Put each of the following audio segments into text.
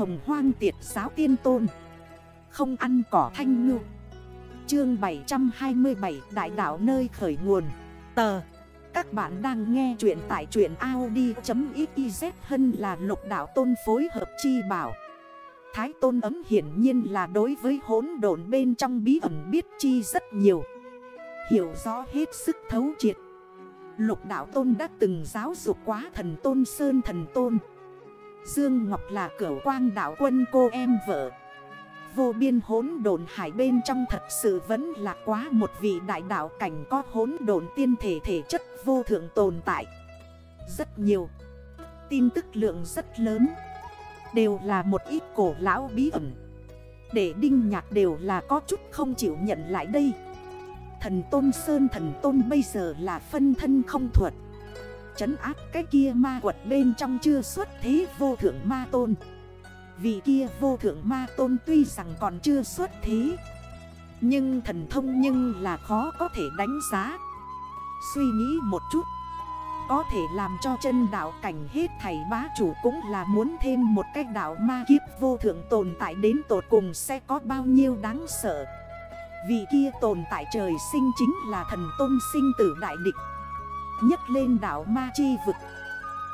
Hồng hoang tiệt giáo tiên tôn. Không ăn cỏ thanh ngư. Chương 727 Đại đảo nơi khởi nguồn. Tờ. Các bạn đang nghe chuyện tại truyện Audi.xyz Hân là lục đảo tôn phối hợp chi bảo. Thái tôn ấm hiển nhiên là đối với hốn độn bên trong bí ẩn biết chi rất nhiều. Hiểu rõ hết sức thấu triệt. Lục đạo tôn đã từng giáo dục quá thần tôn, sơn thần tôn. Dương Ngọc là cửu quang đạo quân cô em vợ. Vô biên hốn đồn hải bên trong thật sự vẫn là quá một vị đại đạo cảnh có hốn đồn tiên thể thể chất vô thượng tồn tại. Rất nhiều Tin tức lượng rất lớn, Đều là một ít cổ lão bí ẩn. Để đinh nhạc đều là có chút không chịu nhận lại đây. Thần Tôn Sơn, thần Tôn bây giờ là phân thân không thuật. Chấn áp cái kia ma quật bên trong chưa xuất thế vô thượng ma tôn. Vì kia vô thượng ma tôn tuy rằng còn chưa xuất thế, Nhưng thần thông nhưng là khó có thể đánh giá. Suy nghĩ một chút, Có thể làm cho chân đảo cảnh hết thầy bá chủ cũng là muốn thêm một cách đảo ma kiếp vô thượng tồn tại đến tột cùng sẽ có bao nhiêu đáng sợ. Vì kia tồn tại trời sinh chính là thần tôn sinh tử đại địch nhấc lên đảo ma chi vực.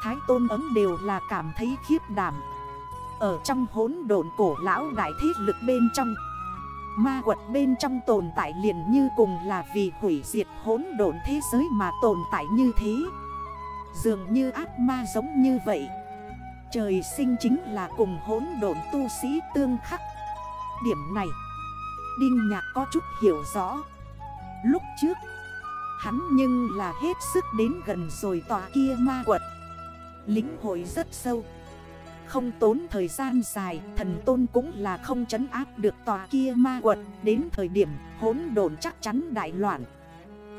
Thái tôn ấm đều là cảm thấy khiếp đảm. Ở trong hốn đồn cổ lão đại thế lực bên trong, Ma quật bên trong tồn tại liền như cùng là vì hủy diệt hốn đồn thế giới mà tồn tại như thế. Dường như ác ma giống như vậy. Trời sinh chính là cùng hốn đồn tu sĩ tương khắc. Điểm này, Đinh nhạc có chút hiểu rõ. Lúc trước Hắn nhưng là hết sức đến gần rồi tòa kia ma quật. Lính hội rất sâu. Không tốn thời gian dài, Thần tôn cũng là không chấn áp được tòa kia ma quật. Đến thời điểm, hỗn đồn chắc chắn đại loạn.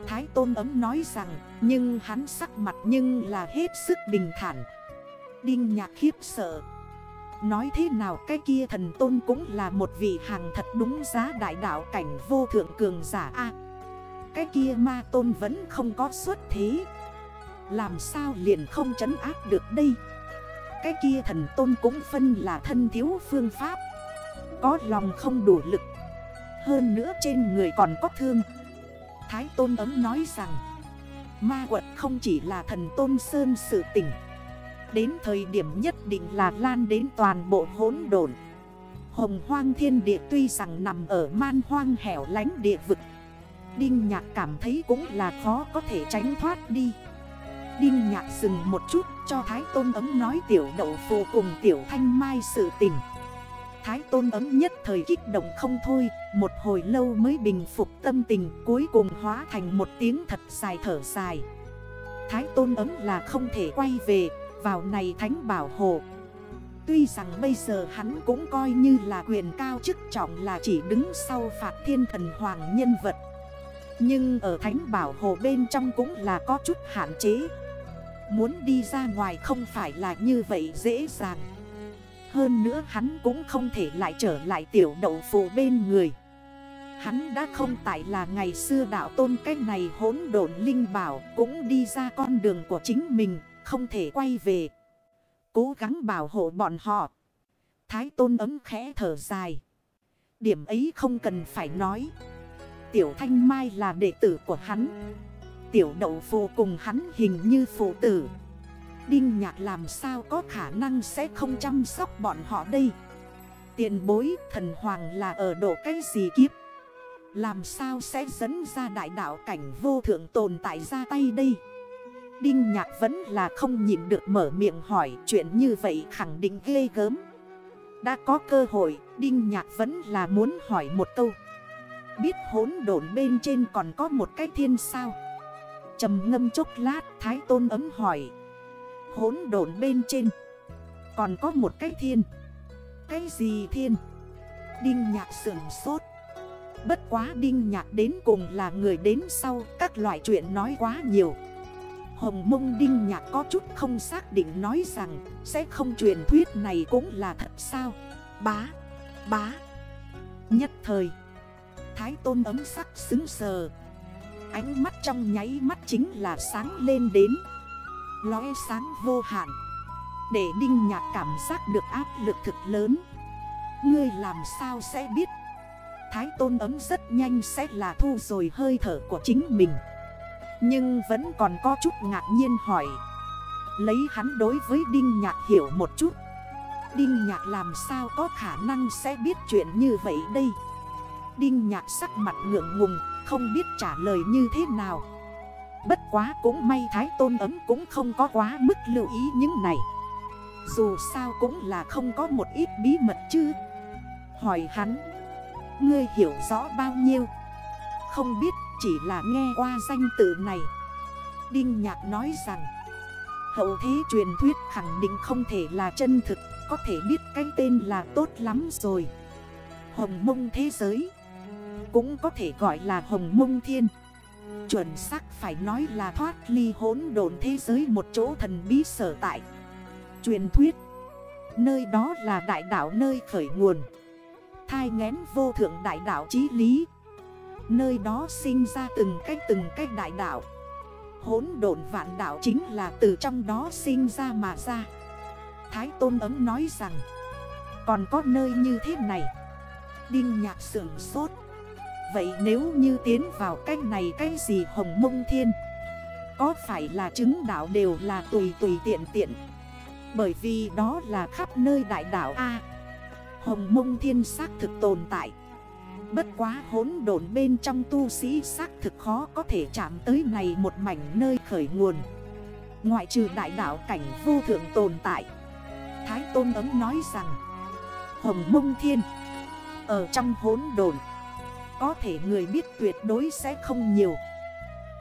Thái tôn ấm nói rằng, Nhưng hắn sắc mặt nhưng là hết sức bình thản. Đinh nhạc khiếp sợ. Nói thế nào, cái kia thần tôn cũng là một vị hàng thật đúng giá đại đạo cảnh vô thượng cường giả a. Cái kia ma tôn vẫn không có xuất thế. Làm sao liền không chấn áp được đây? Cái kia thần tôn cũng phân là thân thiếu phương pháp. Có lòng không đủ lực. Hơn nữa trên người còn có thương. Thái tôn ấm nói rằng, Ma quật không chỉ là thần tôn sơn sự tỉnh. Đến thời điểm nhất định là lan đến toàn bộ hỗn độn. Hồng hoang thiên địa tuy rằng nằm ở man hoang hẻo lánh địa vực Đinh nhạc cảm thấy cũng là khó có thể tránh thoát đi. Đinh nhạc dừng một chút, cho Thái Tôn ấm nói tiểu đậu phù cùng tiểu thanh mai sự tình. Thái Tôn ấm nhất thời kích động không thôi, Một hồi lâu mới bình phục tâm tình, Cuối cùng hóa thành một tiếng thật dài thở dài. Thái Tôn ấm là không thể quay về, vào này thánh bảo hộ Tuy rằng bây giờ hắn cũng coi như là quyền cao chức trọng là chỉ đứng sau phạt thiên thần hoàng nhân vật nhưng ở thánh bảo hộ bên trong cũng là có chút hạn chế Muốn đi ra ngoài không phải là như vậy dễ dàng Hơn nữa hắn cũng không thể lại trở lại tiểu đậu phụ bên người Hắn đã không tại là ngày xưa đạo tôn cách này hỗn độn linh bảo Cũng đi ra con đường của chính mình, không thể quay về. Cố gắng bảo hộ bọn họ. Thái tôn ấm khẽ thở dài. Điểm ấy không cần phải nói. Tiểu Thanh Mai là đệ tử của hắn. Tiểu đậu phù cùng hắn hình như phụ tử. Đinh nhạc làm sao có khả năng sẽ không chăm sóc bọn họ đây. Tiền bối, thần hoàng là ở độ cái gì kiếp. Làm sao sẽ dẫn ra đại đạo cảnh vô thượng tồn tại ra tay đây. Đinh nhạc vẫn là không nhìn được mở miệng hỏi chuyện như vậy khẳng định ghê gớm Đã có cơ hội, Đinh nhạc vẫn là muốn hỏi một câu Biết hốn độn bên trên còn có một cái thiên sao. Trầm ngâm chốc lát Thái Tôn ấm hỏi. Hốn độn bên trên Còn có một cái thiên. Cái gì thiên? Đinh nhạc sườn sốt. Bất quá đinh nhạc đến cùng là người đến sau Các loại chuyện nói quá nhiều. Hồng mông đinh nhạc có chút không xác định nói rằng Sẽ không truyền thuyết này cũng là thật sao? Bá, bá. Nhất thời Thái tôn ấm sắc xứng sờ. Ánh mắt trong nháy mắt chính là sáng lên đến. Lóe sáng vô hạn. Để Đinh Nhạc cảm giác được áp lực thực lớn. Ngươi làm sao sẽ biết? Thái tôn ấm rất nhanh sẽ là thu rồi hơi thở của chính mình. Nhưng vẫn còn có chút ngạc nhiên hỏi. Lấy hắn đối với Đinh Nhạc hiểu một chút. Đinh Nhạc làm sao có khả năng sẽ biết chuyện như vậy đây? Đinh Nhạc sắc mặt ngượng ngùng, Không biết trả lời như thế nào. Bất quá cũng may Thái Tôn ấm cũng không có quá mức lưu ý những này. Dù sao cũng là không có một ít bí mật chứ. Hỏi hắn, Ngươi hiểu rõ bao nhiêu? Không biết, chỉ là nghe qua danh tự này. Đinh Nhạc nói rằng, Hậu thế truyền thuyết khẳng định không thể là chân thực, Có thể biết cái tên là tốt lắm rồi. Hồng mông thế giới cũng có thể gọi là hồng mông thiên. Chuẩn xác phải nói là thoát ly hỗn đồn thế giới một chỗ thần bí sở tại. Truyền thuyết, Nơi đó là đại đảo nơi khởi nguồn. Thai ngén vô thượng đại đảo chí lý. Nơi đó sinh ra từng cách từng cách đại đảo Hốn độn vạn đảo chính là từ trong đó sinh ra mà ra. Thái Tôn ấm nói rằng, Còn có nơi như thế này. Đinh nhạc sưởng sốt. Vậy nếu như tiến vào cách này cái gì hồng mông thiên? Có phải là chứng đảo đều là tùy tùy tiện tiện? Bởi vì đó là khắp nơi đại đảo A. Hồng mông thiên xác thực tồn tại. Bất quá hốn đồn bên trong tu sĩ xác thực khó có thể chạm tới này một mảnh nơi khởi nguồn. Ngoại trừ đại đảo cảnh vô thượng tồn tại. Thái Tôn ấm nói rằng, Hồng mông thiên, Ở trong hốn đồn có thể người biết tuyệt đối sẽ không nhiều.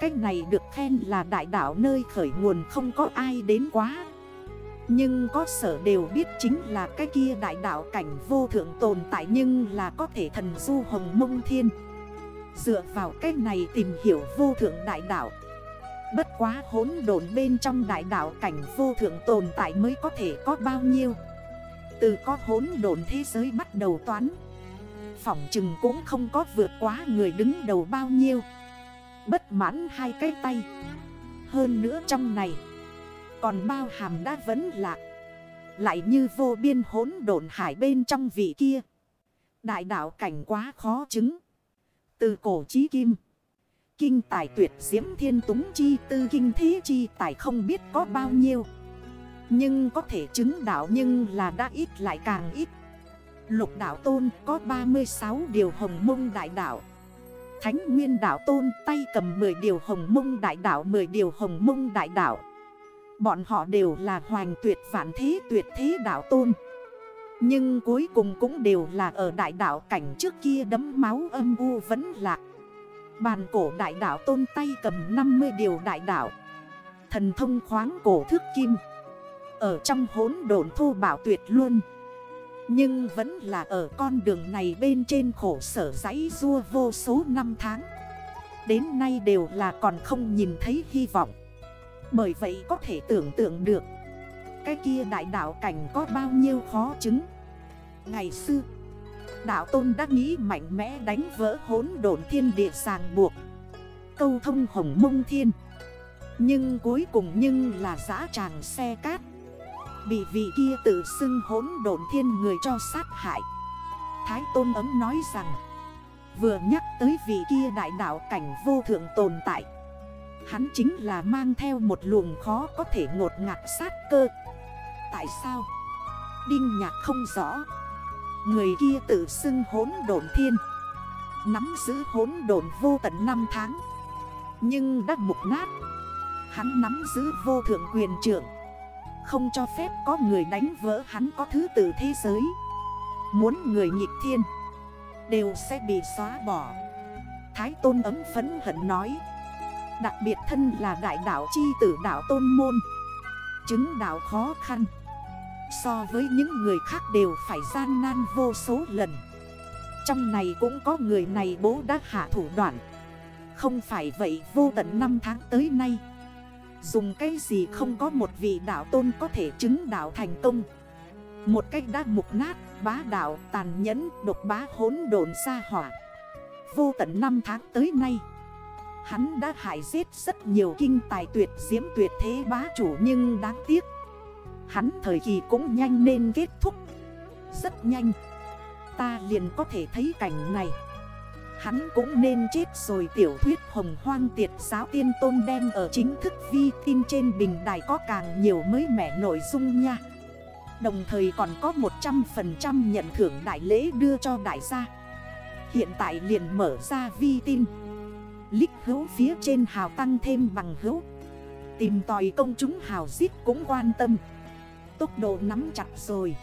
Cách này được khen là đại đảo nơi khởi nguồn không có ai đến quá. Nhưng có sở đều biết chính là cái kia đại đạo cảnh vô thượng tồn tại nhưng là có thể thần du hồng mông thiên. Dựa vào cái này tìm hiểu vô thượng đại đạo. Bất quá hốn đồn bên trong đại đạo cảnh vô thượng tồn tại mới có thể có bao nhiêu. Từ có hốn đồn thế giới bắt đầu toán Phỏng chừng cũng không có vượt quá người đứng đầu bao nhiêu. Bất mãn hai cái tay. Hơn nữa trong này, còn bao hàm đã vẫn lạc Lại như vô biên hốn độn hải bên trong vị kia. Đại đạo cảnh quá khó chứng. Từ cổ chí kim, Kinh tài tuyệt diễm thiên túng chi tư kinh thế chi tài không biết có bao nhiêu. Nhưng có thể chứng đạo nhưng là đã ít lại càng ít. Lục đạo tôn có 36 điều hồng mông đại đạo. Thánh nguyên đạo tôn tay cầm 10 điều hồng mông đại đạo 10 điều hồng mông đại đạo. Bọn họ đều là hoàng tuyệt vạn thế tuyệt thế đảo tôn. Nhưng cuối cùng cũng đều là ở đại đảo cảnh trước kia đấm máu âm u vẫn lạc. Bàn cổ đại đảo tôn tay cầm 50 điều đại đảo Thần thông khoáng cổ thước kim. Ở trong hốn đồn thô bảo tuyệt luôn nhưng vẫn là ở con đường này bên trên khổ sở giấy rua vô số năm tháng. Đến nay đều là còn không nhìn thấy hy vọng. Bởi vậy có thể tưởng tượng được, Cái kia đại đảo cảnh có bao nhiêu khó chứng. Ngày xưa, Đạo Tôn đã nghĩ mạnh mẽ đánh vỡ hốn đồn thiên địa sàng buộc, Câu thông hồng mông thiên. Nhưng cuối cùng nhưng là giã tràng xe cát. Bị vị kia tự xưng hốn đồn thiên người cho sát hại. Thái Tôn ấm nói rằng, Vừa nhắc tới vị kia đại đạo cảnh vô thượng tồn tại, Hắn chính là mang theo một luồng khó có thể ngột ngạt sát cơ. Tại sao? Đinh nhạc không rõ. Người kia tự xưng hốn đồn thiên, Nắm giữ hốn đồn vô tận năm tháng. Nhưng đã mục nát, Hắn nắm giữ vô thượng quyền trưởng không cho phép có người đánh vỡ hắn có thứ tự thế giới. Muốn người nhịp thiên, Đều sẽ bị xóa bỏ. Thái tôn ấm phấn hận nói, Đặc biệt thân là đại đảo chi tử đảo tôn môn. Chứng đảo khó khăn, So với những người khác đều phải gian nan vô số lần. Trong này cũng có người này bố đã hạ thủ đoạn. Không phải vậy, vô tận năm tháng tới nay Dùng cái gì không có một vị đảo tôn có thể chứng đảo thành công. Một cách đã mục nát, bá đảo, tàn nhẫn, độc bá hốn đồn xa hỏa. Vô tận năm tháng tới nay Hắn đã hại giết rất nhiều kinh tài tuyệt diễm tuyệt thế bá chủ nhưng đáng tiếc Hắn thời kỳ cũng nhanh nên kết thúc. Rất nhanh Ta liền có thể thấy cảnh này. Hắn cũng nên chết rồi tiểu thuyết hồng hoang tiệt giáo tiên tôn đem ở chính thức vi tin trên bình đài có càng nhiều mới mẻ nội dung nha. Đồng thời còn có 100% nhận thưởng đại lễ đưa cho đại gia. Hiện tại liền mở ra vi tin Lích hữu phía trên hào tăng thêm bằng hữu. Tìm tòi công chúng hào giết cũng quan tâm. Tốc độ nắm chặt rồi.